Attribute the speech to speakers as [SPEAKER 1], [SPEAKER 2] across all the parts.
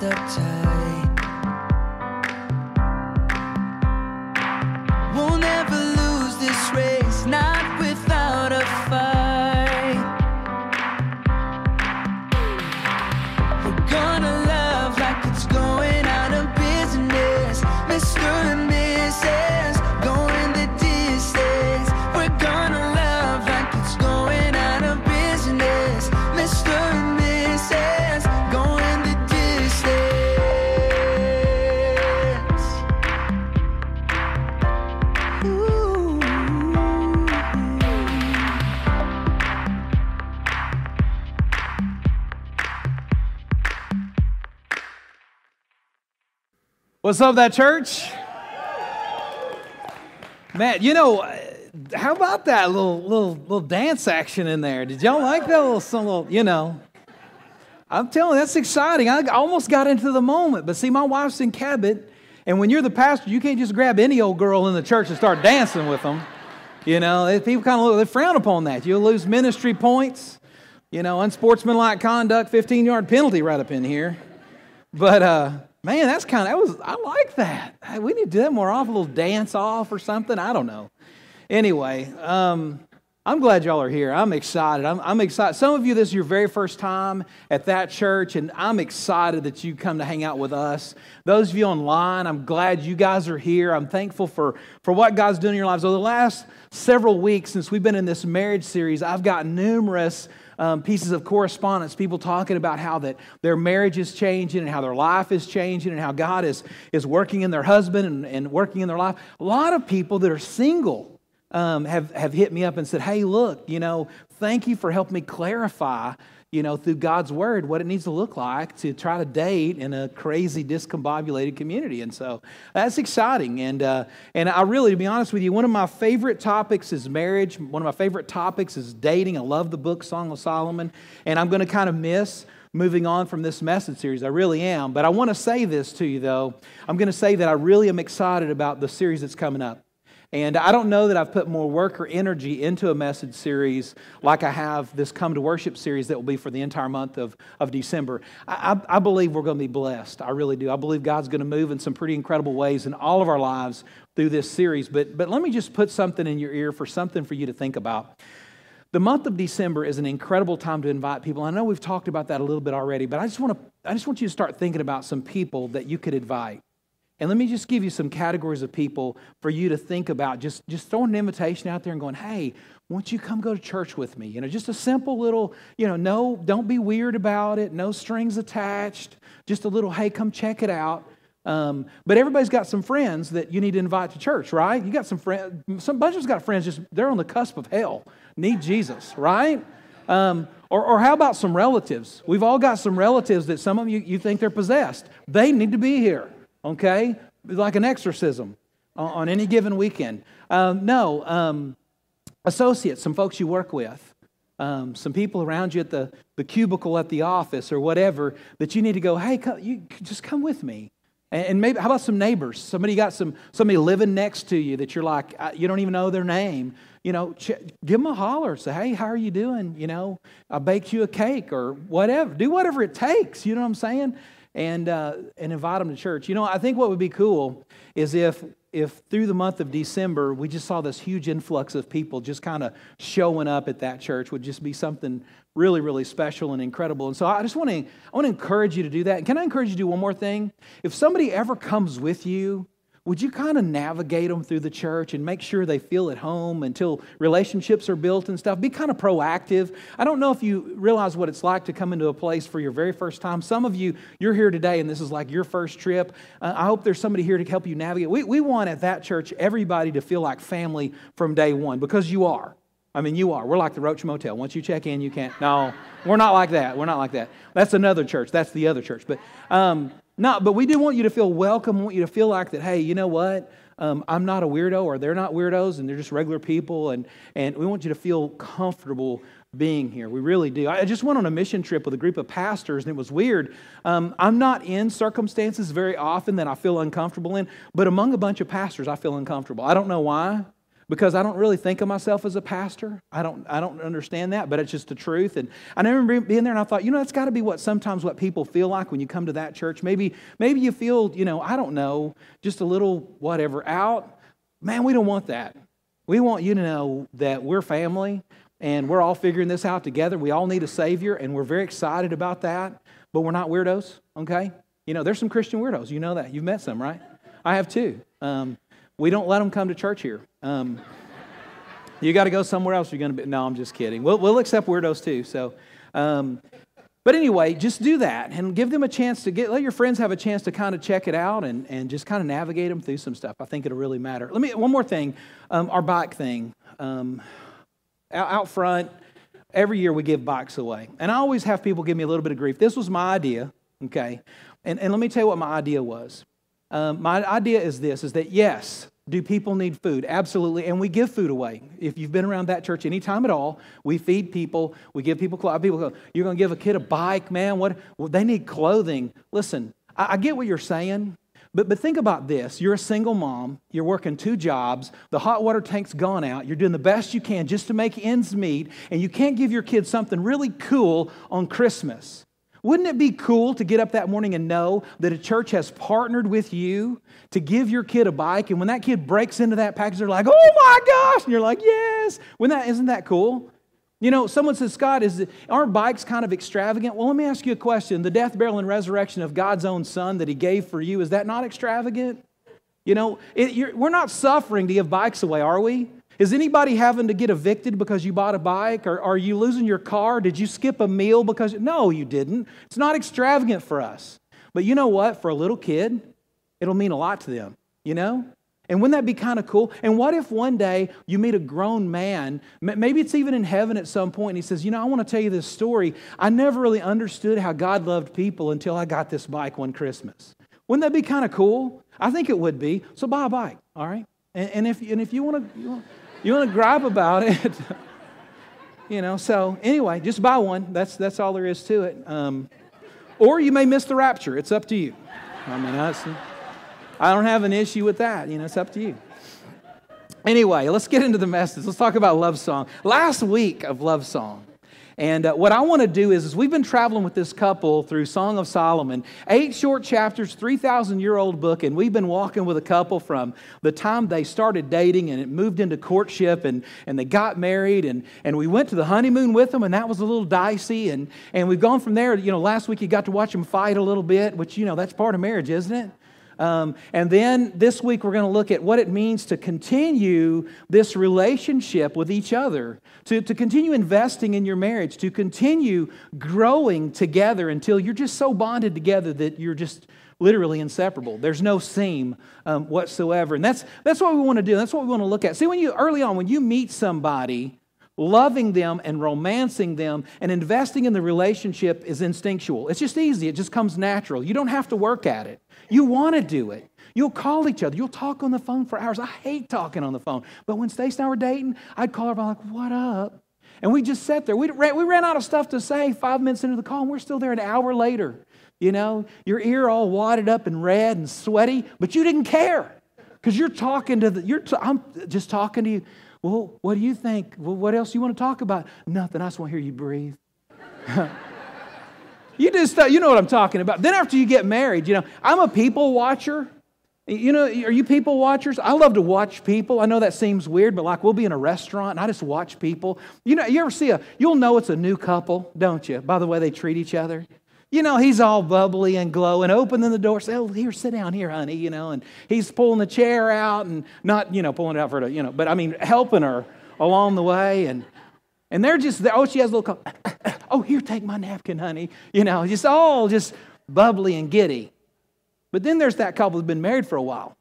[SPEAKER 1] dressed up
[SPEAKER 2] What's up, that church? Man, you know, how about that little little little dance action in there? Did y'all like that little some little, you know? I'm telling you, that's exciting. I almost got into the moment, but see, my wife's in Cabot, and when you're the pastor, you can't just grab any old girl in the church and start dancing with them. You know, people kind of they frown upon that. You'll lose ministry points. You know, unsportsmanlike conduct, 15 yard penalty right up in here. But uh, man, that's kind of that was I like that. We need to do that more often. A little dance off or something. I don't know. Anyway, um, I'm glad y'all are here. I'm excited. I'm, I'm excited. Some of you, this is your very first time at that church, and I'm excited that you come to hang out with us. Those of you online, I'm glad you guys are here. I'm thankful for, for what God's doing in your lives. Over the last several weeks, since we've been in this marriage series, I've got numerous um, pieces of correspondence, people talking about how that their marriage is changing and how their life is changing and how God is, is working in their husband and, and working in their life. A lot of people that are single um, have, have hit me up and said, hey, look, you know, thank you for helping me clarify, you know, through God's word what it needs to look like to try to date in a crazy, discombobulated community. And so that's exciting. And, uh, and I really, to be honest with you, one of my favorite topics is marriage. One of my favorite topics is dating. I love the book Song of Solomon. And I'm going to kind of miss moving on from this message series. I really am. But I want to say this to you, though. I'm going to say that I really am excited about the series that's coming up. And I don't know that I've put more work or energy into a message series like I have this Come to Worship series that will be for the entire month of, of December. I, I, I believe we're going to be blessed. I really do. I believe God's going to move in some pretty incredible ways in all of our lives through this series. But, but let me just put something in your ear for something for you to think about. The month of December is an incredible time to invite people. I know we've talked about that a little bit already, but I just want to I just want you to start thinking about some people that you could invite. And let me just give you some categories of people for you to think about. Just, just throwing an invitation out there and going, hey, won't you come go to church with me? You know, just a simple little, you know, no, don't be weird about it, no strings attached, just a little, hey, come check it out. Um, but everybody's got some friends that you need to invite to church, right? You got some friends, some bunch of us got friends just, they're on the cusp of hell, need Jesus, right? Um, or, or how about some relatives? We've all got some relatives that some of you, you think they're possessed. They need to be here okay? Like an exorcism on, any given weekend. Um, no, um, associates, some folks you work with, um, some people around you at the, the cubicle at the office or whatever that you need to go, hey, come, you just come with me. And, maybe, how about some neighbors? Somebody got some, somebody living next to you that you're like, you don't even know their name. You know, ch- give them a holler. Say, hey, how are you doing? You know, I baked you a cake or whatever. Do whatever it takes. You know what I'm saying? And, uh, and invite them to church. You know, I think what would be cool is if, if through the month of December we just saw this huge influx of people just kind of showing up at that church would just be something really, really special and incredible. And so I just want to, I want to encourage you to do that. And can I encourage you to do one more thing? If somebody ever comes with you, would you kind of navigate them through the church and make sure they feel at home until relationships are built and stuff? Be kind of proactive. I don't know if you realize what it's like to come into a place for your very first time. Some of you, you're here today and this is like your first trip. Uh, I hope there's somebody here to help you navigate. We, we want at that church everybody to feel like family from day one because you are. I mean, you are. We're like the Roach Motel. Once you check in, you can't. No, we're not like that. We're not like that. That's another church. That's the other church. But um, no, but we do want you to feel welcome. We want you to feel like that, hey, you know what? Um, I'm not a weirdo, or they're not weirdos, and they're just regular people. And, and we want you to feel comfortable being here. We really do. I just went on a mission trip with a group of pastors, and it was weird. Um, I'm not in circumstances very often that I feel uncomfortable in, but among a bunch of pastors, I feel uncomfortable. I don't know why. Because I don't really think of myself as a pastor. I don't, I don't understand that, but it's just the truth. And I remember being there and I thought, you know, that's got to be what sometimes what people feel like when you come to that church. Maybe, maybe you feel, you know, I don't know, just a little whatever out. Man, we don't want that. We want you to know that we're family and we're all figuring this out together. We all need a Savior, and we're very excited about that, but we're not weirdos, okay? You know, there's some Christian weirdos. You know that. You've met some, right? I have too. Um, we don't let them come to church here. Um, you got to go somewhere else. You're going to be. No, I'm just kidding. We'll, we'll accept weirdos too. So, um, but anyway, just do that and give them a chance to get. Let your friends have a chance to kind of check it out and, and just kind of navigate them through some stuff. I think it'll really matter. Let me one more thing. Um, our bike thing. Um, out, front, every year we give bikes away, and I always have people give me a little bit of grief. This was my idea. Okay, and, and let me tell you what my idea was. Um, my idea is this: is that yes, do people need food? Absolutely. And we give food away. If you've been around that church any time at all, we feed people. We give people clothes. People go, you're going to give a kid a bike, man? What? Well, they need clothing. Listen, I, I get what you're saying. But, but think about this. You're a single mom. You're working two jobs. The hot water tank's gone out. You're doing the best you can just to make ends meet. And you can't give your kids something really cool on Christmas. Wouldn't it be cool to get up that morning and know that a church has partnered with you to give your kid a bike? And when that kid breaks into that package, they're like, oh my gosh. And you're like, yes. When that, isn't that cool? You know, someone says, Scott, is aren't bikes kind of extravagant? Well, let me ask you a question. The death, burial, and resurrection of God's own Son that He gave for you, is that not extravagant? You know, it, we're not suffering to give bikes away, are we? Is anybody having to get evicted because you bought a bike? Or are you losing your car? Did you skip a meal because. No, you didn't. It's not extravagant for us. But you know what? For a little kid, it'll mean a lot to them, you know? And wouldn't that be kind of cool? And what if one day you meet a grown man, maybe it's even in heaven at some point, and he says, You know, I want to tell you this story. I never really understood how God loved people until I got this bike one Christmas. Wouldn't that be kind of cool? I think it would be. So buy a bike, all right? And, and if, and if you want to. You want to gripe about it? you know, so anyway, just buy one. That's, that's all there is to it. Um, or you may miss the rapture. It's up to you. I mean, I don't have an issue with that. You know, it's up to you. Anyway, let's get into the message. Let's talk about love song. Last week of love song, and uh, what I want to do is, is, we've been traveling with this couple through Song of Solomon, eight short chapters, 3,000 year old book, and we've been walking with a couple from the time they started dating and it moved into courtship and, and they got married and, and we went to the honeymoon with them and that was a little dicey and, and we've gone from there. You know, last week you got to watch them fight a little bit, which, you know, that's part of marriage, isn't it? Um, and then this week, we're going to look at what it means to continue this relationship with each other, to, to continue investing in your marriage, to continue growing together until you're just so bonded together that you're just literally inseparable. There's no seam um, whatsoever. And that's, that's what we want to do. That's what we want to look at. See, when you, early on, when you meet somebody, loving them and romancing them and investing in the relationship is instinctual. It's just easy, it just comes natural. You don't have to work at it. You want to do it. You'll call each other. You'll talk on the phone for hours. I hate talking on the phone. But when Stace and I were dating, I'd call her, I'm like, what up? And we just sat there. We ran, we ran out of stuff to say five minutes into the call, and we're still there an hour later. You know, your ear all wadded up and red and sweaty, but you didn't care because you're talking to the, you're, I'm just talking to you. Well, what do you think? Well, what else you want to talk about? Nothing. I just want to hear you breathe. you just, uh, you know what I'm talking about. Then after you get married, you know, I'm a people watcher. You know, are you people watchers? I love to watch people. I know that seems weird, but like we'll be in a restaurant and I just watch people. You know, you ever see a, you'll know it's a new couple, don't you, by the way they treat each other? You know, he's all bubbly and glowing, opening the door, say, Oh, here, sit down here, honey, you know, and he's pulling the chair out and not, you know, pulling it out for you know, but I mean, helping her along the way. And, and they're just, oh, she has a little, oh, here, take my napkin, honey. You know, just all just bubbly and giddy. But then there's that couple that's been married for a while.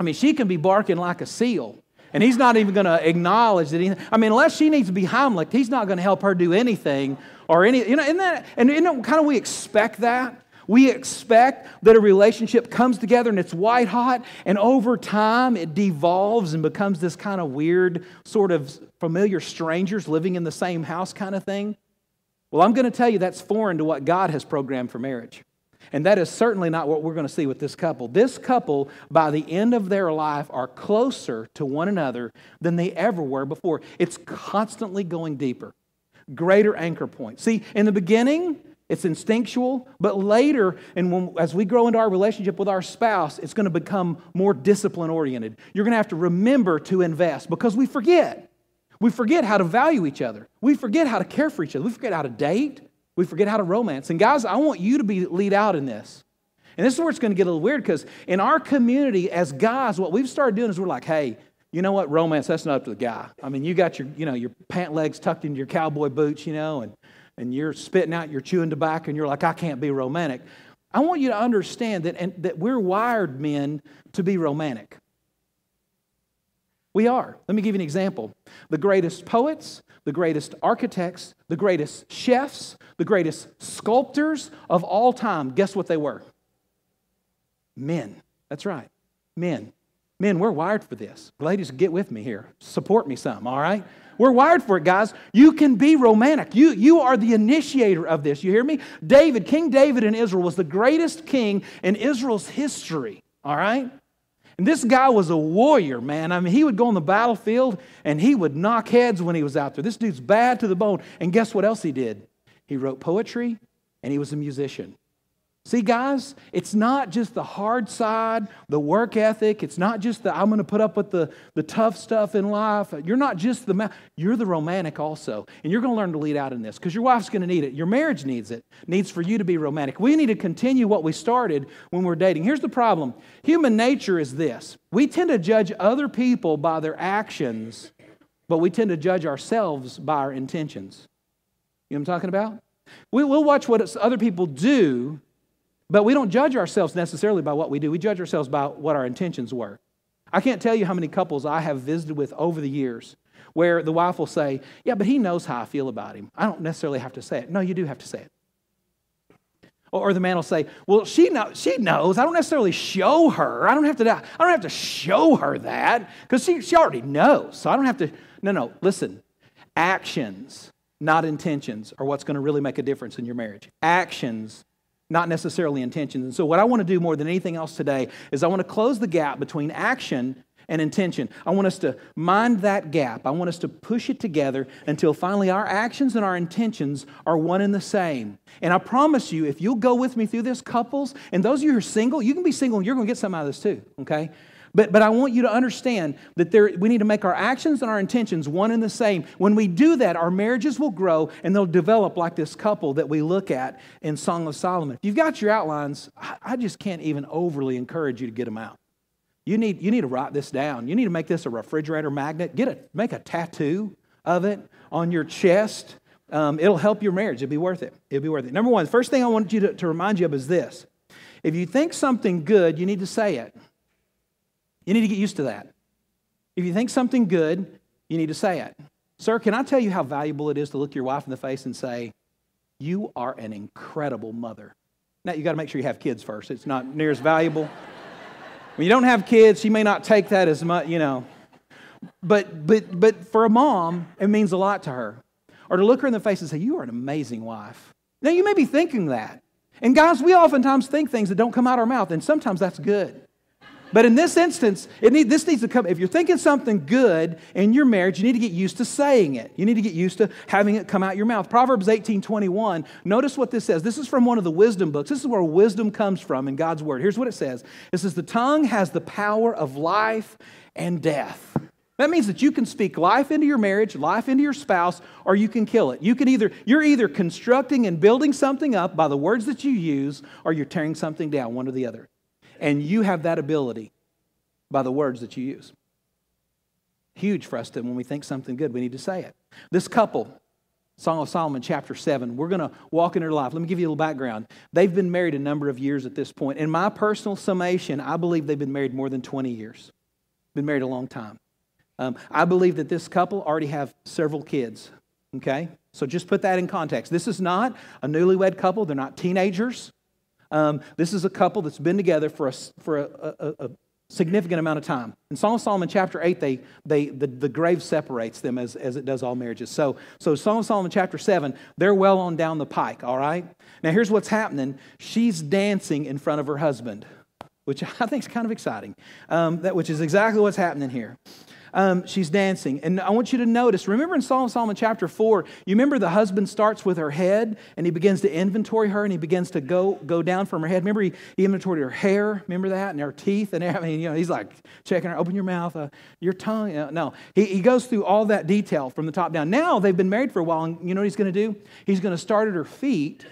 [SPEAKER 2] I mean, she can be barking like a seal. And he's not even going to acknowledge that he, I mean, unless she needs to be Heimlich, he's not going to help her do anything or any, you know, isn't that, and you know, kind of we expect that. We expect that a relationship comes together and it's white hot, and over time it devolves and becomes this kind of weird, sort of familiar strangers living in the same house kind of thing. Well, I'm going to tell you that's foreign to what God has programmed for marriage. And that is certainly not what we're going to see with this couple. This couple, by the end of their life, are closer to one another than they ever were before. It's constantly going deeper, greater anchor point. See, in the beginning, it's instinctual, but later, and when, as we grow into our relationship with our spouse, it's going to become more discipline oriented. You're going to have to remember to invest because we forget. We forget how to value each other. We forget how to care for each other. We forget how to date. We forget how to romance. And guys, I want you to be lead out in this. And this is where it's going to get a little weird because in our community as guys, what we've started doing is we're like, hey, you know what, romance, that's not up to the guy. I mean, you got your, you know, your pant legs tucked into your cowboy boots, you know, and, and you're spitting out, you're chewing tobacco, and you're like, I can't be romantic. I want you to understand that, and, that we're wired men to be romantic. We are. Let me give you an example. The greatest poets, the greatest architects, the greatest chefs, the greatest sculptors of all time, guess what they were? Men. That's right. Men. Men, we're wired for this. Ladies, get with me here. Support me some, all right? We're wired for it, guys. You can be romantic. You, you are the initiator of this. You hear me? David, King David in Israel, was the greatest king in Israel's history, all right? And this guy was a warrior, man. I mean, he would go on the battlefield and he would knock heads when he was out there. This dude's bad to the bone. And guess what else he did? He wrote poetry and he was a musician. See, guys, it's not just the hard side, the work ethic. It's not just the I'm going to put up with the, the tough stuff in life. You're not just the man, you're the romantic also. And you're going to learn to lead out in this because your wife's going to need it. Your marriage needs it, needs for you to be romantic. We need to continue what we started when we're dating. Here's the problem human nature is this we tend to judge other people by their actions, but we tend to judge ourselves by our intentions. You know what I'm talking about? We, will watch what other people do but we don't judge ourselves necessarily by what we do, we judge ourselves by what our intentions were. I can't tell you how many couples I have visited with over the years where the wife will say, Yeah, but he knows how I feel about him. I don't necessarily have to say it. No, you do have to say it. Or the man will say, Well, she, know, she knows. I don't necessarily show her. I don't have to, I don't have to show her that because she, she already knows. So I don't have to. No, no, listen. Actions, not intentions, are what's going to really make a difference in your marriage. Actions not necessarily intentions. And so, what I want to do more than anything else today is I want to close the gap between action and intention. I want us to mind that gap. I want us to push it together until finally our actions and our intentions are one and the same. And I promise you, if you'll go with me through this, couples, and those of you who are single, you can be single and you're going to get some out of this too, okay? But, but I want you to understand that there, we need to make our actions and our intentions one and the same. When we do that, our marriages will grow and they'll develop like this couple that we look at in Song of Solomon. If you've got your outlines, I, just can't even overly encourage you to get them out. You need, you need to write this down. You need to make this a refrigerator magnet. Get a, make a tattoo of it on your chest. Um, it'll help your marriage. It'll be worth it. It'll be worth it. Number one, the first thing I want you to, to remind you of is this. If you think something good, you need to say it. You need to get used to that. If you think something good, you need to say it. Sir, can I tell you how valuable it is to look your wife in the face and say, You are an incredible mother? Now, you got to make sure you have kids first. It's not near as valuable. when you don't have kids, she may not take that as much, you know. But, but, but for a mom, it means a lot to her. Or to look her in the face and say, You are an amazing wife. Now, you may be thinking that. And guys, we oftentimes think things that don't come out our mouth, and sometimes that's good. But in this instance, it need, this needs to come. If you're thinking something good in your marriage, you need to get used to saying it. You need to get used to having it come out your mouth. Proverbs 18 21, notice what this says. This is from one of the wisdom books. This is where wisdom comes from in God's word. Here's what it says it says, The tongue has the power of life and death. That means that you can speak life into your marriage, life into your spouse, or you can kill it. You can either, you're either constructing and building something up by the words that you use, or you're tearing something down, one or the other. And you have that ability by the words that you use. Huge for us to, when we think something good, we need to say it. This couple, Song of Solomon, chapter 7, we're going to walk in their life. Let me give you a little background. They've been married a number of years at this point. In my personal summation, I believe they've been married more than 20 years. Been married a long time. Um, I believe that this couple already have several kids. Okay? So just put that in context. This is not a newlywed couple, they're not teenagers. Um, this is a couple that's been together for a, for a, a, a significant amount of time. In Song of Solomon chapter 8, they, they, the, the grave separates them as, as it does all marriages. So, so Song of Solomon chapter 7, they're well on down the pike, all right? Now here's what's happening. She's dancing in front of her husband, which I think is kind of exciting, um, that, which is exactly what's happening here um, she's dancing. And I want you to notice, remember in Psalm Solomon chapter 4, you remember the husband starts with her head and he begins to inventory her and he begins to go, go down from her head. Remember he, he inventoried her hair, remember that? And her teeth. And I mean, you know, he's like checking her, open your mouth, uh, your tongue. Uh, no, he, he goes through all that detail from the top down. Now they've been married for a while and you know what he's going to do? He's going to start at her feet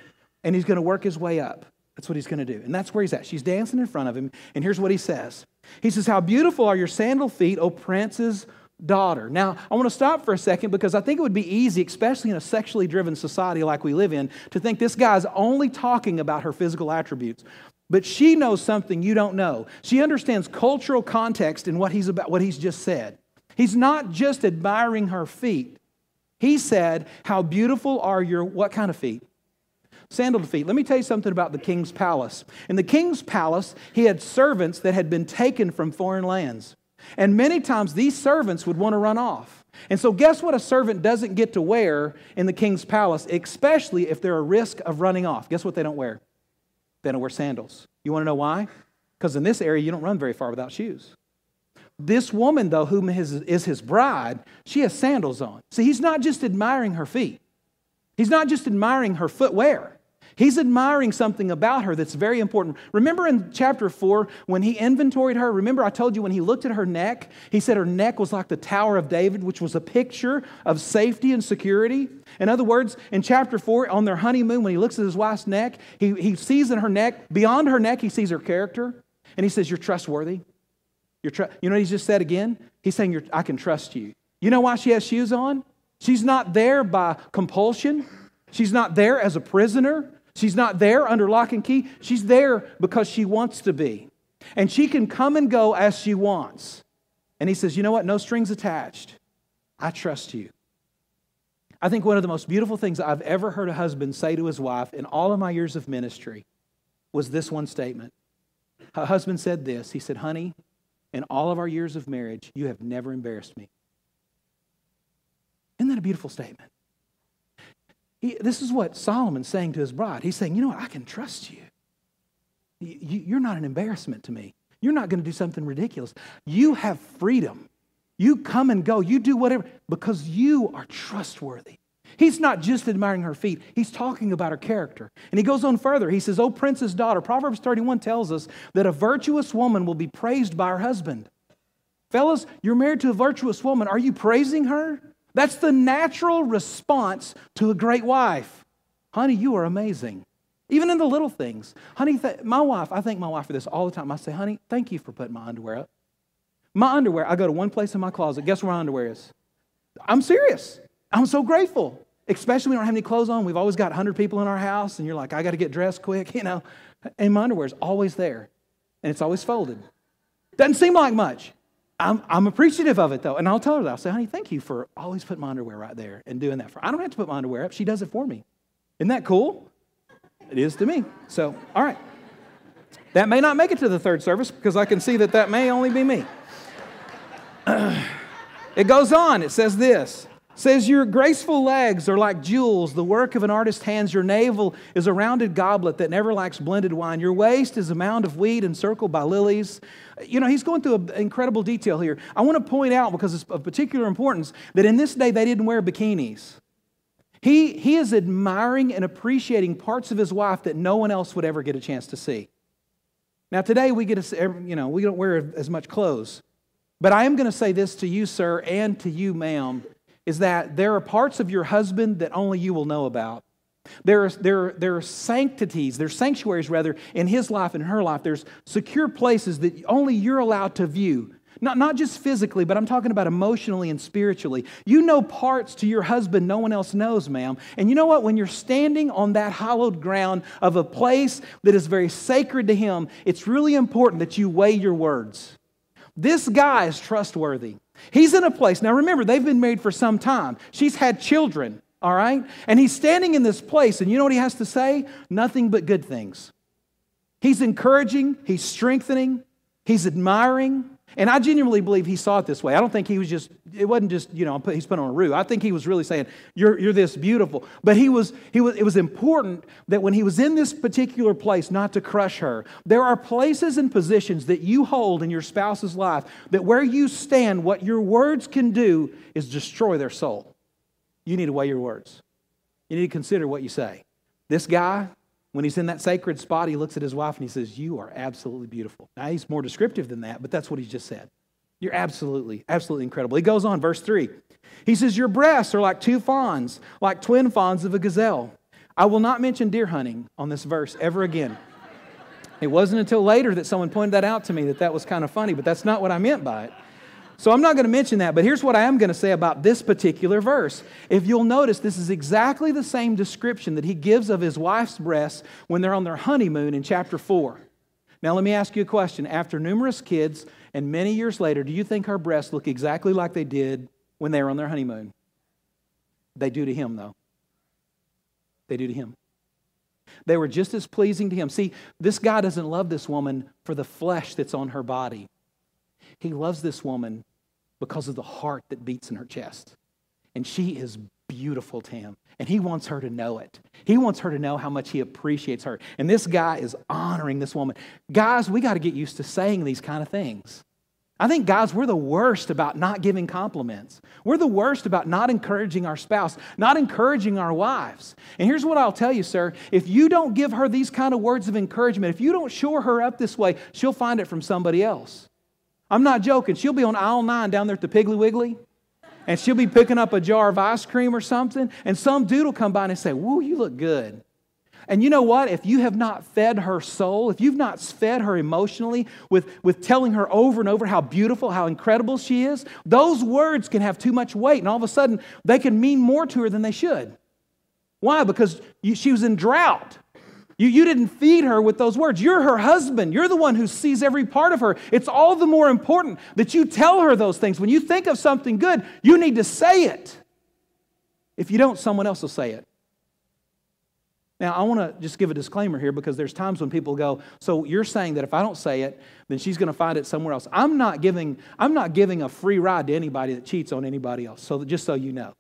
[SPEAKER 2] and he's going to work his way up. That's what he's going to do. And that's where he's at. She's dancing in front of him. And here's what he says He says, How beautiful are your sandal feet, O prince's daughter. Now, I want to stop for a second because I think it would be easy, especially in a sexually driven society like we live in, to think this guy's only talking about her physical attributes. But she knows something you don't know. She understands cultural context in what he's about what he's just said. He's not just admiring her feet. He said, "How beautiful are your what kind of feet?" Sandaled feet. Let me tell you something about the king's palace. In the king's palace, he had servants that had been taken from foreign lands. And many times these servants would want to run off. And so, guess what a servant doesn't get to wear in the king's palace, especially if they're a risk of running off? Guess what they don't wear? They don't wear sandals. You want to know why? Because in this area, you don't run very far without shoes. This woman, though, whom is his bride, she has sandals on. See, he's not just admiring her feet, he's not just admiring her footwear. He's admiring something about her that's very important. Remember in chapter 4 when he inventoried her? Remember, I told you when he looked at her neck, he said her neck was like the Tower of David, which was a picture of safety and security. In other words, in chapter 4, on their honeymoon, when he looks at his wife's neck, he, he sees in her neck, beyond her neck, he sees her character, and he says, You're trustworthy. You're tr-. You know what he just said again? He's saying, I can trust you. You know why she has shoes on? She's not there by compulsion. She's not there as a prisoner. She's not there under lock and key. She's there because she wants to be. And she can come and go as she wants. And he says, You know what? No strings attached. I trust you. I think one of the most beautiful things I've ever heard a husband say to his wife in all of my years of ministry was this one statement. Her husband said this He said, Honey, in all of our years of marriage, you have never embarrassed me. Isn't that a beautiful statement? He, this is what Solomon's saying to his bride. He's saying, You know what? I can trust you. you you're not an embarrassment to me. You're not going to do something ridiculous. You have freedom. You come and go. You do whatever because you are trustworthy. He's not just admiring her feet, he's talking about her character. And he goes on further. He says, Oh, princess daughter, Proverbs 31 tells us that a virtuous woman will be praised by her husband. Fellas, you're married to a virtuous woman. Are you praising her? That's the natural response to a great wife. Honey, you are amazing. Even in the little things. Honey, th- my wife, I thank my wife for this all the time. I say, honey, thank you for putting my underwear up. My underwear, I go to one place in my closet. Guess where my underwear is? I'm serious. I'm so grateful. Especially when we don't have any clothes on. We've always got 100 people in our house, and you're like, I got to get dressed quick, you know. And my underwear is always there, and it's always folded. Doesn't seem like much. I'm, I'm appreciative of it though. And I'll tell her that. I'll say, honey, thank you for always putting my underwear right there and doing that for I don't have to put my underwear up. She does it for me. Isn't that cool? It is to me. So, all right. That may not make it to the third service because I can see that that may only be me. it goes on. It says this says your graceful legs are like jewels. The work of an artist's hands. Your navel is a rounded goblet that never lacks blended wine. Your waist is a mound of weed encircled by lilies. You know he's going through an incredible detail here. I want to point out because it's of particular importance that in this day they didn't wear bikinis. He, he is admiring and appreciating parts of his wife that no one else would ever get a chance to see. Now today we get a, you know we don't wear as much clothes. But i am going to say this to you sir and to you ma'am is that there are parts of your husband that only you will know about. There are, there, there are sanctities, sanctuaries rather, in his life and her life. There's secure places that only you're allowed to view. Not, not just physically, but I'm talking about emotionally and spiritually. You know parts to your husband no one else knows, ma'am. And you know what? When you're standing on that hallowed ground of a place that is very sacred to him, it's really important that you weigh your words. This guy is trustworthy. He's in a place, now remember, they've been married for some time. She's had children, all right? And he's standing in this place, and you know what he has to say? Nothing but good things. He's encouraging, he's strengthening. He's admiring. And I genuinely believe he saw it this way. I don't think he was just, it wasn't just, you know, he's put on a roof. I think he was really saying, you're, you're this beautiful. But he was, he was, it was important that when he was in this particular place, not to crush her. There are places and positions that you hold in your spouse's life that where you stand, what your words can do is destroy their soul. You need to weigh your words. You need to consider what you say. This guy, when he's in that sacred spot, he looks at his wife and he says, You are absolutely beautiful. Now, he's more descriptive than that, but that's what he just said. You're absolutely, absolutely incredible. He goes on, verse 3. He says, Your breasts are like two fawns, like twin fawns of a gazelle. I will not mention deer hunting on this verse ever again. It wasn't until later that someone pointed that out to me that that was kind of funny, but that's not what I meant by it. So I'm not going to mention that, but here's what I am going to say about this particular verse. If you'll notice, this is exactly the same description that he gives of his wife's breasts when they're on their honeymoon in chapter 4. Now, let me ask you a question. After numerous kids and many years later, do you think her breasts look exactly like they did when they were on their honeymoon? They do to him, though. They do to him. They were just as pleasing to him. See, this guy doesn't love this woman for the flesh that's on her body. He loves this woman because of the heart that beats in her chest. And she is beautiful to him. And he wants her to know it. He wants her to know how much he appreciates her. And this guy is honoring this woman. Guys, we got to get used to saying these kind of things. I think, guys, we're the worst about not giving compliments. We're the worst about not encouraging our spouse, not encouraging our wives. And here's what I'll tell you, sir. If you don't give her these kind of words of encouragement, if you don't shore her up this way, she'll find it from somebody else. I'm not joking. She'll be on aisle nine down there at the Piggly Wiggly, and she'll be picking up a jar of ice cream or something, and some dude will come by and say, Woo, you look good. And you know what? If you have not fed her soul, if you've not fed her emotionally with, with telling her over and over how beautiful, how incredible she is, those words can have too much weight, and all of a sudden they can mean more to her than they should. Why? Because you, she was in drought. You, you didn't feed her with those words. You're her husband. You're the one who sees every part of her. It's all the more important that you tell her those things. When you think of something good, you need to say it. If you don't, someone else will say it. Now, I want to just give a disclaimer here because there's times when people go, so you're saying that if I don't say it, then she's going to find it somewhere else. I'm not giving, I'm not giving a free ride to anybody that cheats on anybody else. So just so you know.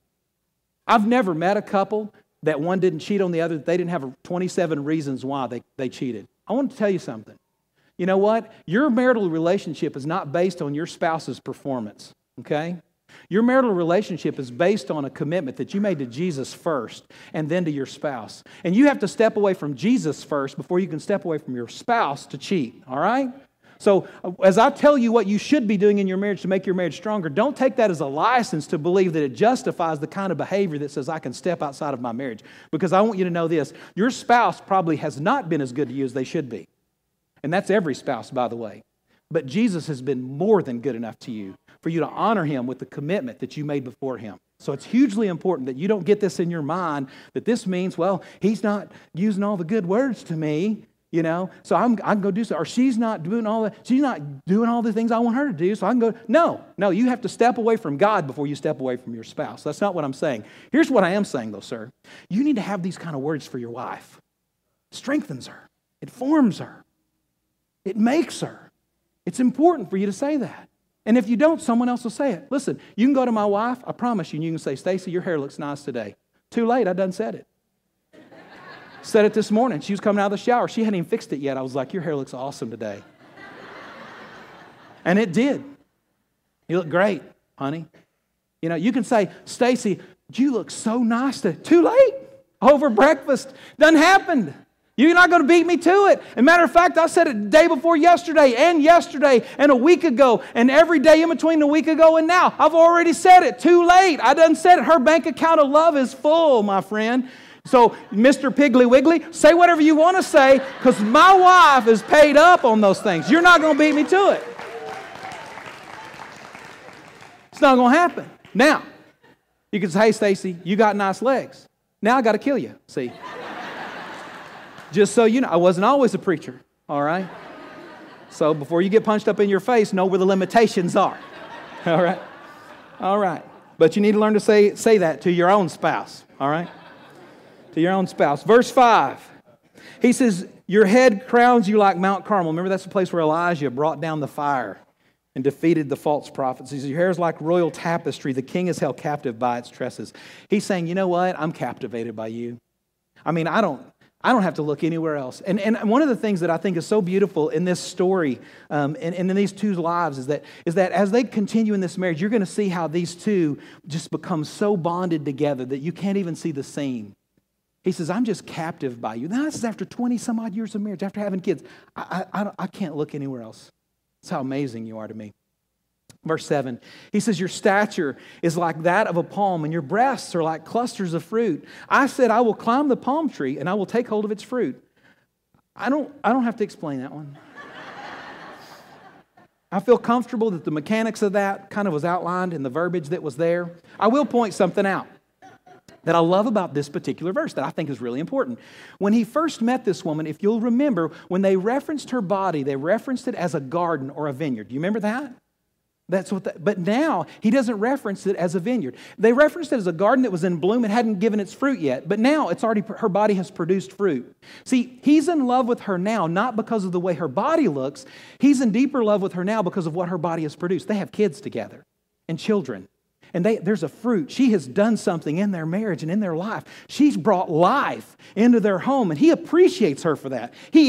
[SPEAKER 2] I've never met a couple that one didn't cheat on the other, they didn't have 27 reasons why they, they cheated. I want to tell you something. You know what? Your marital relationship is not based on your spouse's performance, okay? Your marital relationship is based on a commitment that you made to Jesus first and then to your spouse. And you have to step away from Jesus first before you can step away from your spouse to cheat, all right? So, uh, as I tell you what you should be doing in your marriage to make your marriage stronger, don't take that as a license to believe that it justifies the kind of behavior that says I can step outside of my marriage. Because I want you to know this your spouse probably has not been as good to you as they should be. And that's every spouse, by the way. But Jesus has been more than good enough to you for you to honor him with the commitment that you made before him. So it's hugely important that you don't get this in your mind that this means, well, he's not using all the good words to me you know? So i'm i can go do so or she's not doing all that she's not doing all the things i want her to do so i can go no no you have to step away from god before you step away from your spouse. That's not what i'm saying. Here's what i am saying though sir. You need to have these kind of words for your wife. It strengthens her. It forms her. It makes her. It's important for you to say that. And if you don't someone else will say it. Listen you can go to my wife i promise you and you can say stacy your hair looks nice today. Too late i done said it Said it this morning. She was coming out of the shower. She hadn't even fixed it yet. I was like, Your hair looks awesome today. and it did. You look great, honey. You know, you can say, Stacy, you look so nice today. Too late. Over breakfast. Doesn't happen. You're not going to beat me to it. As a matter of fact, I said it the day before yesterday and yesterday and a week ago and every day in between a week ago and now. I've already said it. Too late. I done said it. Her bank account of love is full, my friend. So, Mr. Piggly Wiggly, say whatever you want to say because my wife is paid up on those things. You're not going to beat me to it. It's not going to happen. Now, you can say, hey, Stacy, you got nice legs. Now I got to kill you. See? Just so you know, I wasn't always a preacher, all right? So before you get punched up in your face, know where the limitations are. All right? All right. But you need to learn to say, say that to your own spouse, all right? To your own spouse. Verse 5 He says, Your head crowns you like Mount Carmel. Remember, that's the place where Elijah brought down the fire and defeated the false prophets. He says, Your hair is like royal tapestry. The king is held captive by its tresses. He's saying, You know what? I'm captivated by you. I mean, I don't. I don't have to look anywhere else. And, and one of the things that I think is so beautiful in this story um, and, and in these two lives is that, is that as they continue in this marriage, you're going to see how these two just become so bonded together that you can't even see the seam. He says, I'm just captive by you. Now, this is after 20 some odd years of marriage, after having kids. I, I, I can't look anywhere else. That's how amazing you are to me. Verse 7, he says, Your stature is like that of a palm, and your breasts are like clusters of fruit. I said, I will climb the palm tree, and I will take hold of its fruit. I don't, I don't have to explain that one. I feel comfortable that the mechanics of that kind of was outlined in the verbiage that was there. I will point something out that I love about this particular verse that I think is really important. When he first met this woman, if you'll remember, when they referenced her body, they referenced it as a garden or a vineyard. Do you remember that? That's what. The, but now he doesn't reference it as a vineyard. They referenced it as a garden that was in bloom and hadn't given its fruit yet. But now it's already her body has produced fruit. See, he's in love with her now not because of the way her body looks. He's in deeper love with her now because of what her body has produced. They have kids together and children and they, there's a fruit. She has done something in their marriage and in their life. She's brought life into their home, and he appreciates her for that. He.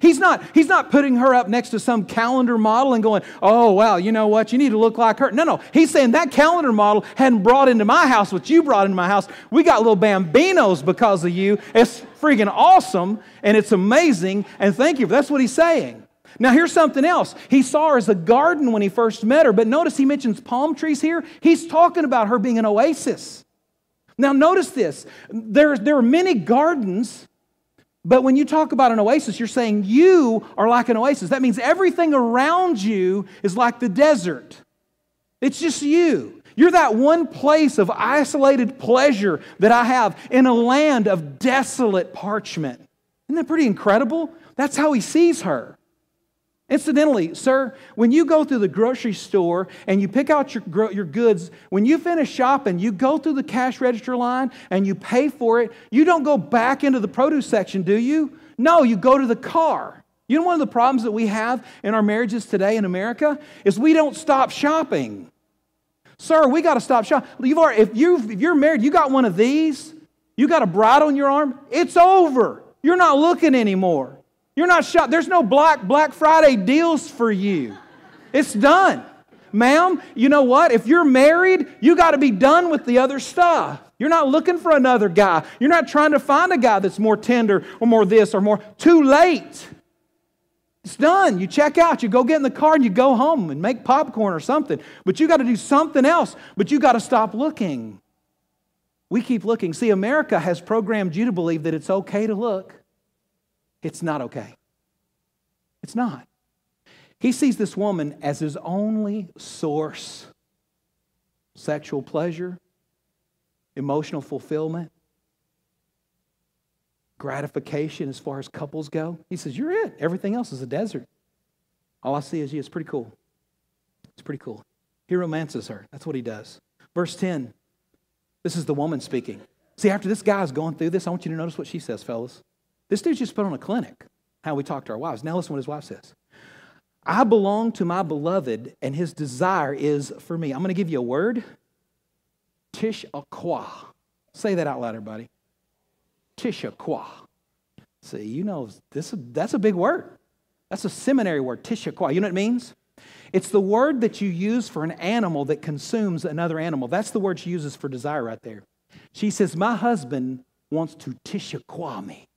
[SPEAKER 2] He's not, he's not putting her up next to some calendar model and going, oh, well, you know what? You need to look like her. No, no. He's saying that calendar model hadn't brought into my house what you brought into my house. We got little bambinos because of you. It's freaking awesome, and it's amazing, and thank you. That's what he's saying. Now, here's something else. He saw her as a garden when he first met her, but notice he mentions palm trees here. He's talking about her being an oasis. Now, notice this there, there are many gardens, but when you talk about an oasis, you're saying you are like an oasis. That means everything around you is like the desert, it's just you. You're that one place of isolated pleasure that I have in a land of desolate parchment. Isn't that pretty incredible? That's how he sees her. Incidentally, sir, when you go through the grocery store and you pick out your, your goods, when you finish shopping, you go through the cash register line and you pay for it. You don't go back into the produce section, do you? No, you go to the car. You know, one of the problems that we have in our marriages today in America is we don't stop shopping. Sir, we got to stop shopping. If, you if you're married, you got one of these, you got a bride on your arm, it's over. You're not looking anymore. You're not shot. There's no Black Black Friday deals for you. It's done. Ma'am, you know what? If you're married, you got to be done with the other stuff. You're not looking for another guy. You're not trying to find a guy that's more tender or more this or more. Too late. It's done. You check out, you go get in the car and you go home and make popcorn or something. But you got to do something else. But you got to stop looking. We keep looking. See, America has programmed you to believe that it's okay to look. It's not okay. It's not. He sees this woman as his only source sexual pleasure, emotional fulfillment, gratification as far as couples go. He says, You're it. Everything else is a desert. All I see is you. It's pretty cool. It's pretty cool. He romances her. That's what he does. Verse 10. This is the woman speaking. See, after this guy's going through this, I want you to notice what she says, fellas. This dude's just put on a clinic, how we talk to our wives. Now listen what his wife says. I belong to my beloved, and his desire is for me. I'm going to give you a word. Tishakwa. Say that out loud, everybody. Tishakwa. See, you know, this, that's a big word. That's a seminary word, tishakwa. You know what it means? It's the word that you use for an animal that consumes another animal. That's the word she uses for desire right there. She says, My husband wants to tishakwa me.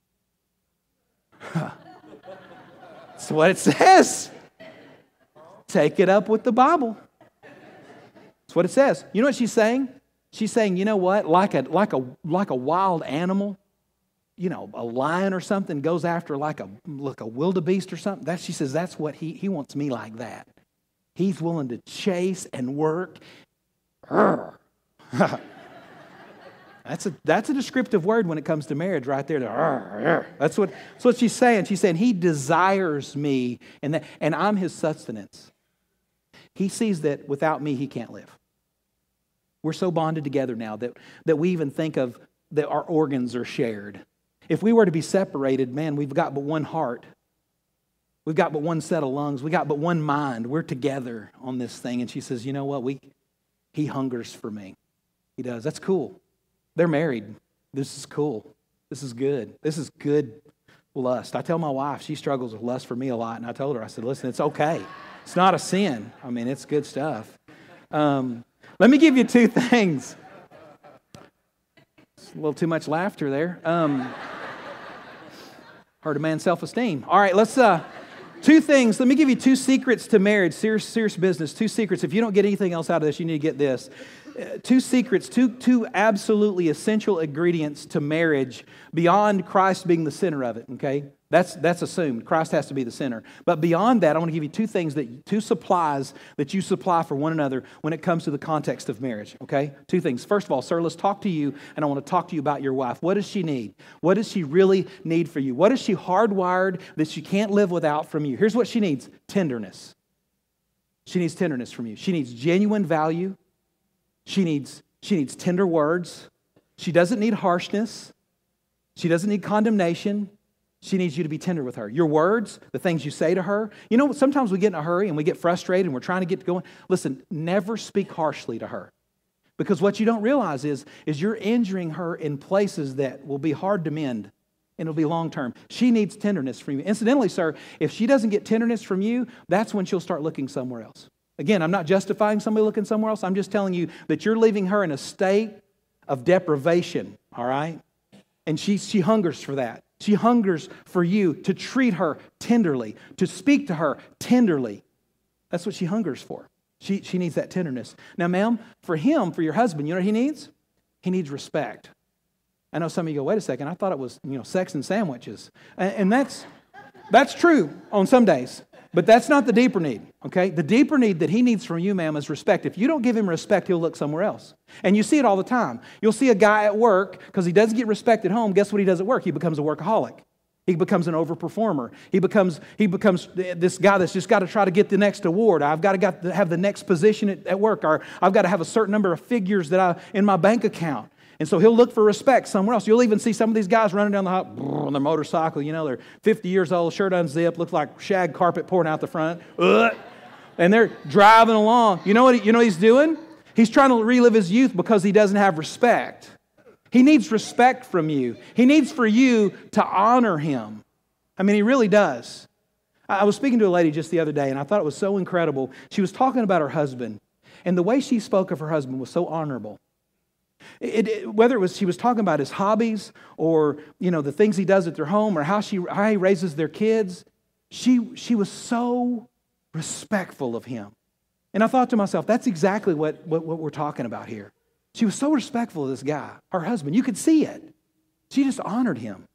[SPEAKER 2] That's what it says. Take it up with the Bible. That's what it says. You know what she's saying? She's saying, you know what? Like a, like a, like a wild animal, you know, a lion or something goes after like a, like a wildebeest or something. That, she says, that's what he, he wants me like that. He's willing to chase and work. That's a, that's a descriptive word when it comes to marriage, right there. That's what, that's what she's saying. She's saying, He desires me, and, that, and I'm His sustenance. He sees that without me, He can't live. We're so bonded together now that, that we even think of that our organs are shared. If we were to be separated, man, we've got but one heart. We've got but one set of lungs. We got but one mind. We're together on this thing. And she says, You know what? We, he hungers for me. He does. That's cool. They're married. This is cool. This is good. This is good lust. I tell my wife, she struggles with lust for me a lot. And I told her, I said, Listen, it's okay. It's not a sin. I mean, it's good stuff. Um, let me give you two things. It's a little too much laughter there. Um, hurt a man's self esteem. All right, let's. Uh, Two things. Let me give you two secrets to marriage. Serious, serious business. Two secrets. If you don't get anything else out of this, you need to get this. Two secrets, two, two absolutely essential ingredients to marriage beyond Christ being the center of it, okay? That's, that's assumed. Christ has to be the center. But beyond that, I want to give you two things that, two supplies that you supply for one another when it comes to the context of marriage, okay? Two things. First of all, sir, let's talk to you, and I want to talk to you about your wife. What does she need? What does she really need for you? What is she hardwired that she can't live without from you? Here's what she needs tenderness. She needs tenderness from you. She needs genuine value. She needs, she needs tender words. She doesn't need harshness. She doesn't need condemnation. She needs you to be tender with her. Your words, the things you say to her. You know, sometimes we get in a hurry and we get frustrated and we're trying to get going. Listen, never speak harshly to her. Because what you don't realize is, is you're injuring her in places that will be hard to mend and it'll be long term. She needs tenderness from you. Incidentally, sir, if she doesn't get tenderness from you, that's when she'll start looking somewhere else. Again, I'm not justifying somebody looking somewhere else. I'm just telling you that you're leaving her in a state of deprivation, all right? And she, she hungers for that. She hungers for you to treat her tenderly, to speak to her tenderly. That's what she hungers for. She, she needs that tenderness. Now, ma'am, for him, for your husband, you know what he needs? He needs respect. I know some of you go, wait a second, I thought it was, you know, sex and sandwiches. And, and that's, that's true on some days. But that's not the deeper need, okay? The deeper need that he needs from you, ma'am, is respect. If you don't give him respect, he'll look somewhere else. And you see it all the time. You'll see a guy at work, because he doesn't get respect at home, guess what he does at work? He becomes a workaholic. He becomes an overperformer. He becomes, he becomes this guy that's just got to try to get the next award. I've got to, have the next position at, at work, or I've got to have a certain number of figures that I, in my bank account. And so he'll look for respect somewhere else. You'll even see some of these guys running down the hall on their motorcycle. You know, they're 50 years old, shirt unzipped, looks like shag carpet pouring out the front. And they're driving along. You know what, you know what he's doing? He's trying to relive his youth because he doesn't have respect. He needs respect from you. He needs for you to honor him. I mean, he really does. I was speaking to a lady just the other day, and I thought it was so incredible. She was talking about her husband, and the way she spoke of her husband was so honorable. It, it, whether it was she was talking about his hobbies or you know the things he does at their home or how she how he raises their kids, she she was so respectful of him. And I thought to myself, that's exactly what, what, what we're talking about here. She was so respectful of this guy, her husband. You could see it. She just honored him.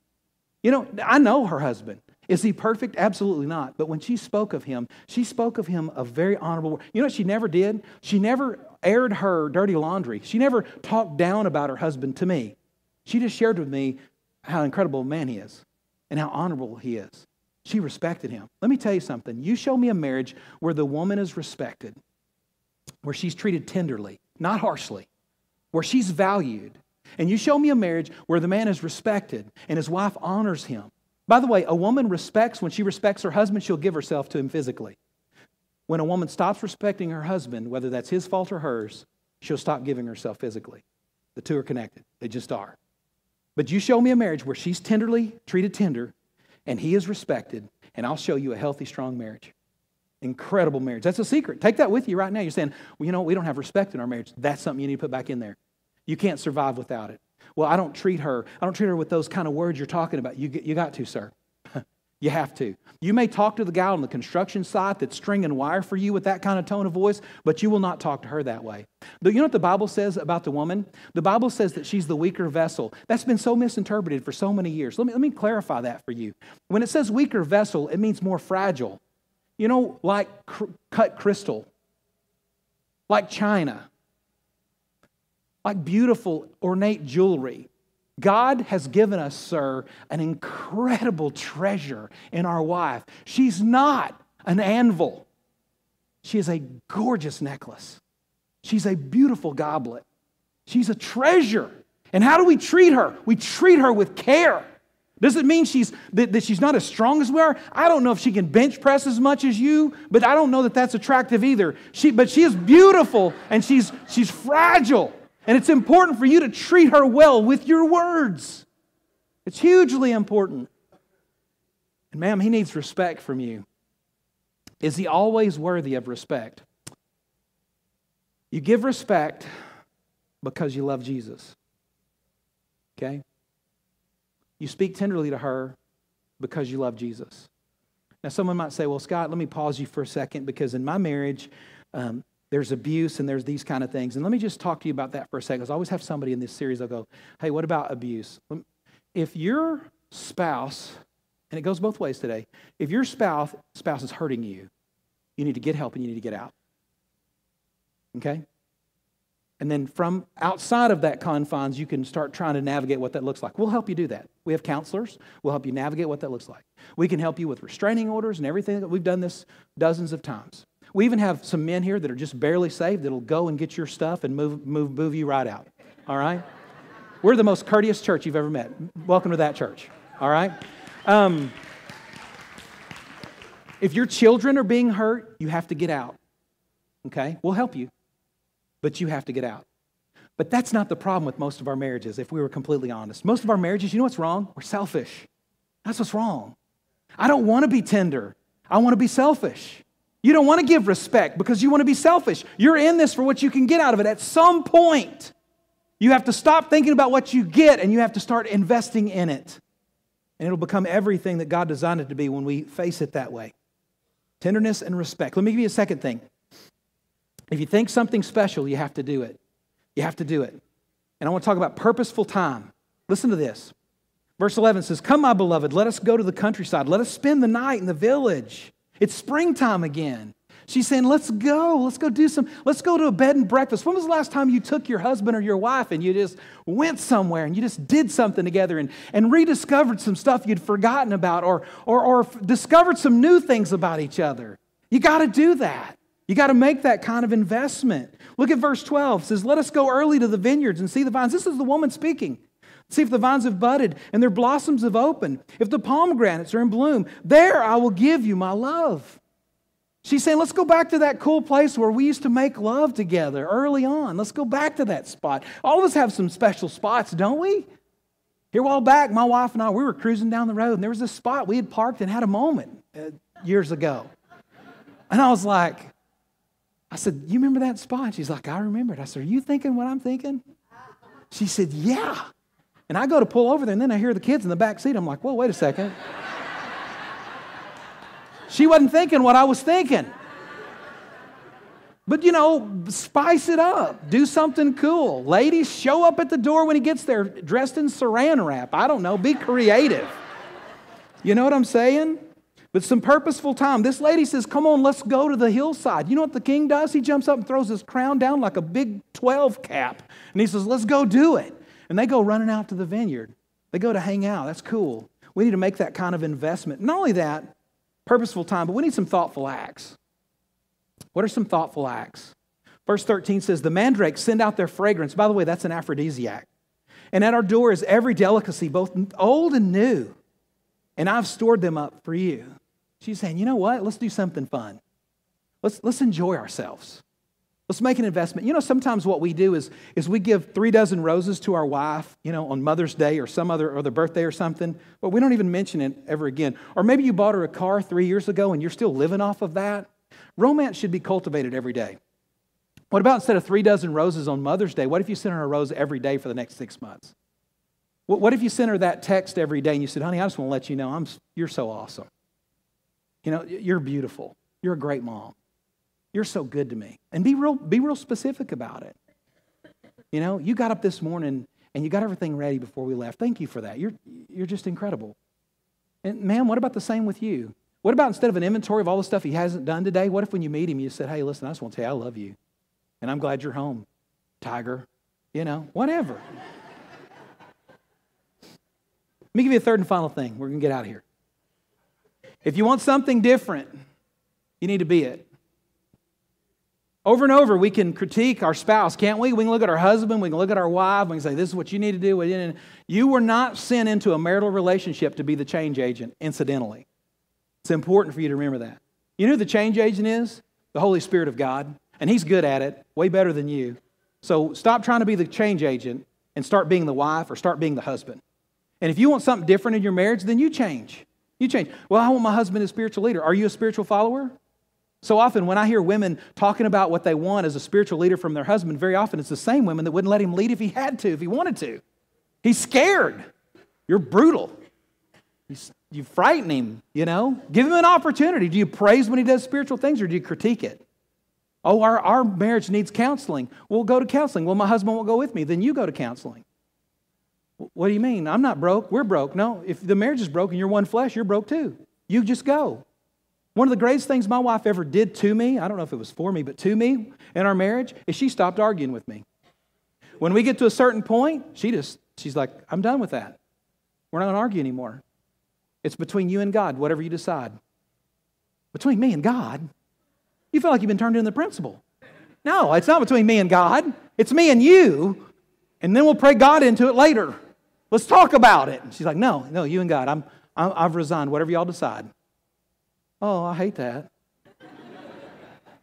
[SPEAKER 2] You know, I know her husband. Is he perfect? Absolutely not. But when she spoke of him, she spoke of him a very honorable. You know what she never did? She never aired her dirty laundry. She never talked down about her husband to me. She just shared with me how incredible a man he is and how honorable he is. She respected him. Let me tell you something. You show me a marriage where the woman is respected, where she's treated tenderly, not harshly, where she's valued. And you show me a marriage where the man is respected and his wife honors him. By the way, a woman respects, when she respects her husband, she'll give herself to him physically. When a woman stops respecting her husband, whether that's his fault or hers, she'll stop giving herself physically. The two are connected, they just are. But you show me a marriage where she's tenderly treated tender and he is respected, and I'll show you a healthy, strong marriage. Incredible marriage. That's a secret. Take that with you right now. You're saying, well, you know, we don't have respect in our marriage. That's something you need to put back in there. You can't survive without it. Well, I don't treat her. I don't treat her with those kind of words you're talking about. You, you got to, sir. You have to. You may talk to the guy on the construction site that's stringing wire for you with that kind of tone of voice, but you will not talk to her that way. But you know what the Bible says about the woman? The Bible says that she's the weaker vessel. That's been so misinterpreted for so many years. Let me, let me clarify that for you. When it says weaker vessel, it means more fragile. You know, like cr- cut crystal, like china, like beautiful, ornate jewelry. God has given us, sir, an incredible treasure in our wife. She's not an anvil, she is a gorgeous necklace. She's a beautiful goblet. She's a treasure. And how do we treat her? We treat her with care. Does it mean she's, that, that she's not as strong as we are? I don't know if she can bench press as much as you, but I don't know that that's attractive either. She, but she is beautiful and she's, she's fragile. And it's important for you to treat her well with your words. It's hugely important. And, ma'am, he needs respect from you. Is he always worthy of respect? You give respect because you love Jesus. Okay? You speak tenderly to her because you love Jesus. Now, someone might say, Well, Scott, let me pause you for a second because in my marriage, um, there's abuse and there's these kind of things. And let me just talk to you about that for a second. Because I always have somebody in this series, I'll go, Hey, what about abuse? Um, if your spouse, and it goes both ways today, if your spouse, spouse is hurting you, you need to get help and you need to get out. Okay? And then from outside of that confines, you can start trying to navigate what that looks like. We'll help you do that. We have counselors. We'll help you navigate what that looks like. We can help you with restraining orders and everything. We've done this dozens of times. We even have some men here that are just barely saved that'll go and get your stuff and move, move, move you right out. All right? We're the most courteous church you've ever met. Welcome to that church. All right? Um, if your children are being hurt, you have to get out. Okay? We'll help you but you have to get out. But that's not the problem with most of our marriages, if we were completely honest. Most of our marriages, you know what's wrong? We're selfish. That's what's wrong. I don't want to be tender, I want to be selfish. You don't want to give respect because you want to be selfish. You're in this for what you can get out of it. At some point, you have to stop thinking about what you get and you have to start investing in it. And it'll become everything that God designed it to be when we face it that way. Tenderness and respect. Let me give you a second thing if you think something special, you have to do it. You have to do it. And I want to talk about purposeful time. Listen to this. Verse 11 says, Come, my beloved, let us go to the countryside. Let us spend the night in the village. It's springtime again. She's saying, Let's go. Let's go do some, let's go to a bed and breakfast. When was the last time you took your husband or your wife and you just went somewhere and you just did something together and, and rediscovered some stuff you'd forgotten about or, or, or discovered some new things about each other? You got to do that. You got to make that kind of investment. Look at verse 12. It says, Let us go early to the vineyards and see the vines. This is the woman speaking. See if the vines have budded and their blossoms have opened. If the pomegranates are in bloom, there I will give you my love. She's saying, let's go back to that cool place where we used to make love together early on. Let's go back to that spot. All of us have some special spots, don't we? Here a while back, my wife and I, we were cruising down the road, and there was a spot we had parked and had a moment uh, years ago. And I was like, I said, You remember that spot? She's like, I remember it. I said, Are you thinking what I'm thinking? She said, Yeah. And I go to pull over there, and then I hear the kids in the back seat. I'm like, Well, wait a second. she wasn't thinking what I was thinking. But you know, spice it up. Do something cool. Ladies, show up at the door when he gets there dressed in saran wrap. I don't know. Be creative. You know what I'm saying? But some purposeful time. This lady says, Come on, let's go to the hillside. You know what the king does? He jumps up and throws his crown down like a big 12 cap. And he says, Let's go do it. And they go running out to the vineyard. They go to hang out. That's cool. We need to make that kind of investment. Not only that, purposeful time, but we need some thoughtful acts. What are some thoughtful acts? Verse 13 says, The mandrakes send out their fragrance. By the way, that's an aphrodisiac. And at our door is every delicacy, both old and new. And I've stored them up for you. She's saying, you know what? Let's do something fun. Let's, let's enjoy ourselves. Let's make an investment. You know, sometimes what we do is, is we give three dozen roses to our wife, you know, on Mother's Day or some other or their birthday or something, but we don't even mention it ever again. Or maybe you bought her a car three years ago and you're still living off of that. Romance should be cultivated every day. What about instead of three dozen roses on Mother's Day, what if you sent her a rose every day for the next six months? What, What if you sent her that text every day and you said, honey, I just want to let you know I'm, you're so awesome. You know, you're beautiful. You're a great mom. You're so good to me. And be real, be real specific about it. You know, you got up this morning and you got everything ready before we left. Thank you for that. You're, you're just incredible. And man, what about the same with you? What about instead of an inventory of all the stuff he hasn't done today, what if when you meet him, you said, hey, listen, I just want to tell you I love you. And I'm glad you're home, Tiger. You know, whatever. Let me give you a third and final thing. We're going to get out of here. If you want something different, you need to be it. Over and over, we can critique our spouse, can't we? We can look at our husband, we can look at our wife, we can say, This is what you need to do. You were not sent into a marital relationship to be the change agent, incidentally. It's important for you to remember that. You know who the change agent is? The Holy Spirit of God. And He's good at it, way better than you. So stop trying to be the change agent and start being the wife or start being the husband. And if you want something different in your marriage, then you change. You change. Well, I want my husband as spiritual leader. Are you a spiritual follower? So often, when I hear women talking about what they want as a spiritual leader from their husband, very often it's the same women that wouldn't let him lead if he had to, if he wanted to. He's scared. You're brutal. you frighten him, you know? Give him an opportunity. Do you praise when he does spiritual things or do you critique it? Oh, our, our marriage needs counseling. We'll go to counseling. Well, my husband won't go with me. Then you go to counseling. What do you mean? I'm not broke. We're broke. No, if the marriage is broken, you're one flesh, you're broke too. You just go. One of the greatest things my wife ever did to me, I don't know if it was for me, but to me in our marriage, is she stopped arguing with me. When we get to a certain point, she just, she's like, I'm done with that. We're not going to argue anymore. It's between you and God, whatever you decide. Between me and God? You feel like you've been turned into the principal. No, it's not between me and God. It's me and you. And then we'll pray God into it later. Let's talk about it. And she's like, No, no, you and God. I'm, I'm, I've resigned. Whatever y'all decide. Oh, I hate that.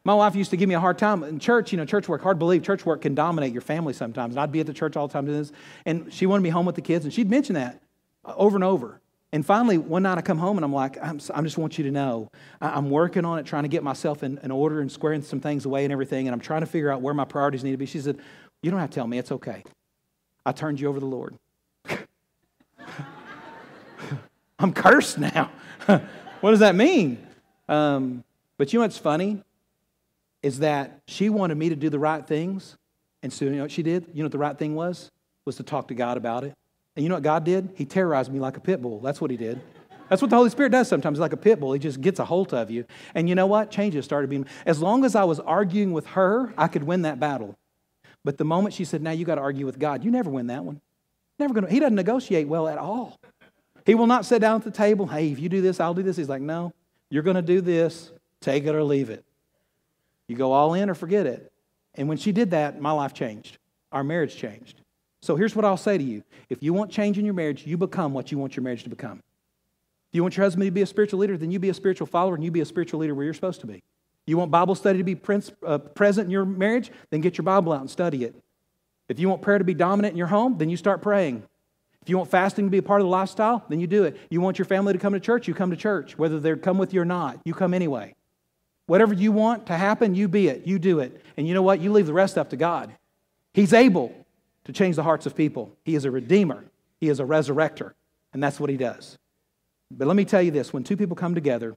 [SPEAKER 2] My wife used to give me a hard time in church. You know, church work, hard to believe, church work can dominate your family sometimes. And I'd be at the church all the time doing this. And she wanted me home with the kids, and she'd mention that over and over. And finally, one night I come home and I'm like, I'm, i just want you to know, I'm working on it, trying to get myself in, in order and squaring some things away and everything. And I'm trying to figure out where my priorities need to be. She said, You don't have to tell me, it's okay. I turned you over to the Lord. I'm cursed now. what does that mean? Um, but you know what's funny? Is that she wanted me to do the right things. And so you know what she did? You know what the right thing was? Was to talk to God about it. And you know what God did? He terrorized me like a pit bull. That's what he did. That's what the Holy Spirit does sometimes, like a pit bull. He just gets a hold of you. And you know what? Changes started being. As long as I was arguing with her, I could win that battle. But the moment she said, Now you got to argue with God, you never win that one. Never gonna, he doesn't negotiate well at all. He will not sit down at the table, hey, if you do this, I'll do this. He's like, no, you're going to do this, take it or leave it. You go all in or forget it. And when she did that, my life changed. Our marriage changed. So here's what I'll say to you. If you want change in your marriage, you become what you want your marriage to become. If you want your husband to be a spiritual leader, then you be a spiritual follower and you be a spiritual leader where you're supposed to be. You want Bible study to be uh, present in your marriage, then get your Bible out and study it. If you want prayer to be dominant in your home, then you start praying. If you want fasting to be a part of the lifestyle, then you do it. You want your family to come to church, you come to church. Whether they come with you or not, you come anyway. Whatever you want to happen, you be it. You do it. And you know what? You leave the rest up to God. He's able to change the hearts of people. He is a redeemer, He is a resurrector, and that's what He does. But let me tell you this when two people come together,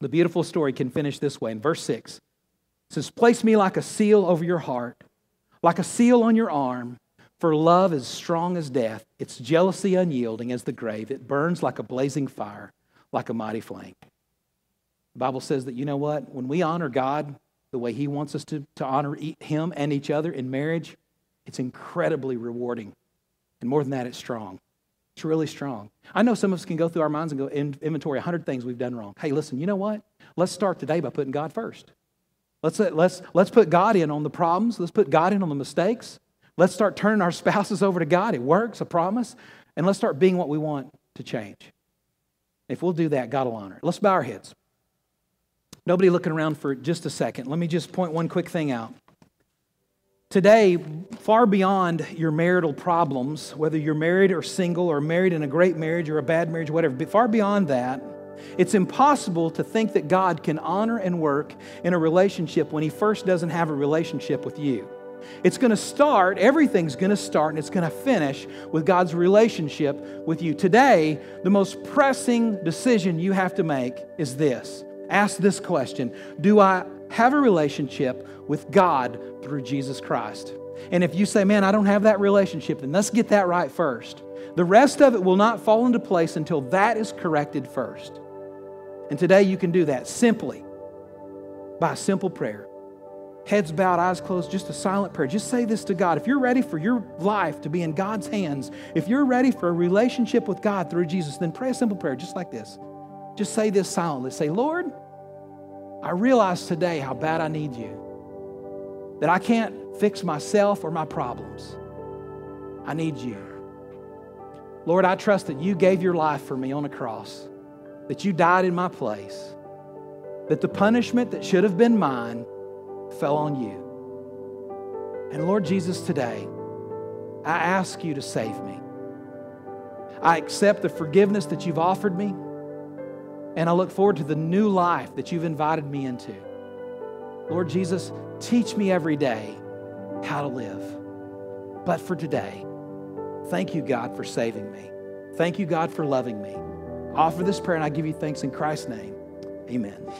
[SPEAKER 2] the beautiful story can finish this way. In verse 6, it says, Place me like a seal over your heart, like a seal on your arm. For love is strong as death, its jealousy unyielding as the grave. It burns like a blazing fire, like a mighty flame. The Bible says that, you know what? When we honor God the way He wants us to, to honor Him and each other in marriage, it's incredibly rewarding. And more than that, it's strong. It's really strong. I know some of us can go through our minds and go inventory 100 things we've done wrong. Hey, listen, you know what? Let's start today by putting God first. Let's, let's, let's put God in on the problems. Let's put God in on the mistakes. Let's start turning our spouses over to God. It works, I promise. And let's start being what we want to change. If we'll do that, God will honor it. Let's bow our heads. Nobody looking around for just a second. Let me just point one quick thing out. Today, far beyond your marital problems, whether you're married or single or married in a great marriage or a bad marriage, whatever, far beyond that, it's impossible to think that God can honor and work in a relationship when He first doesn't have a relationship with you. It's going to start, everything's going to start, and it's going to finish with God's relationship with you. Today, the most pressing decision you have to make is this ask this question Do I have a relationship with God through Jesus Christ? And if you say, Man, I don't have that relationship, then let's get that right first. The rest of it will not fall into place until that is corrected first. And today you can do that simply by a simple prayer heads bowed, eyes closed, just a silent prayer. Just say this to God. If you're ready for your life to be in God's hands, if you're ready for a relationship with God through Jesus, then pray a simple prayer just like this. Just say this silently. Say, Lord, I realize today how bad I need you. that I can't fix myself or my problems. I need you. Lord, I trust that you gave your life for me on a cross, that you died in my place, that the punishment that should have been mine fell on you. And Lord Jesus, today, I ask you to save me. I accept the forgiveness that you've offered me, and I look forward to the new life that you've invited me into. Lord Jesus, teach me every day how to live. But for today, thank you, God, for saving me. Thank you, God, for loving me. I offer this prayer and I give you thanks in Christ's name. Amen.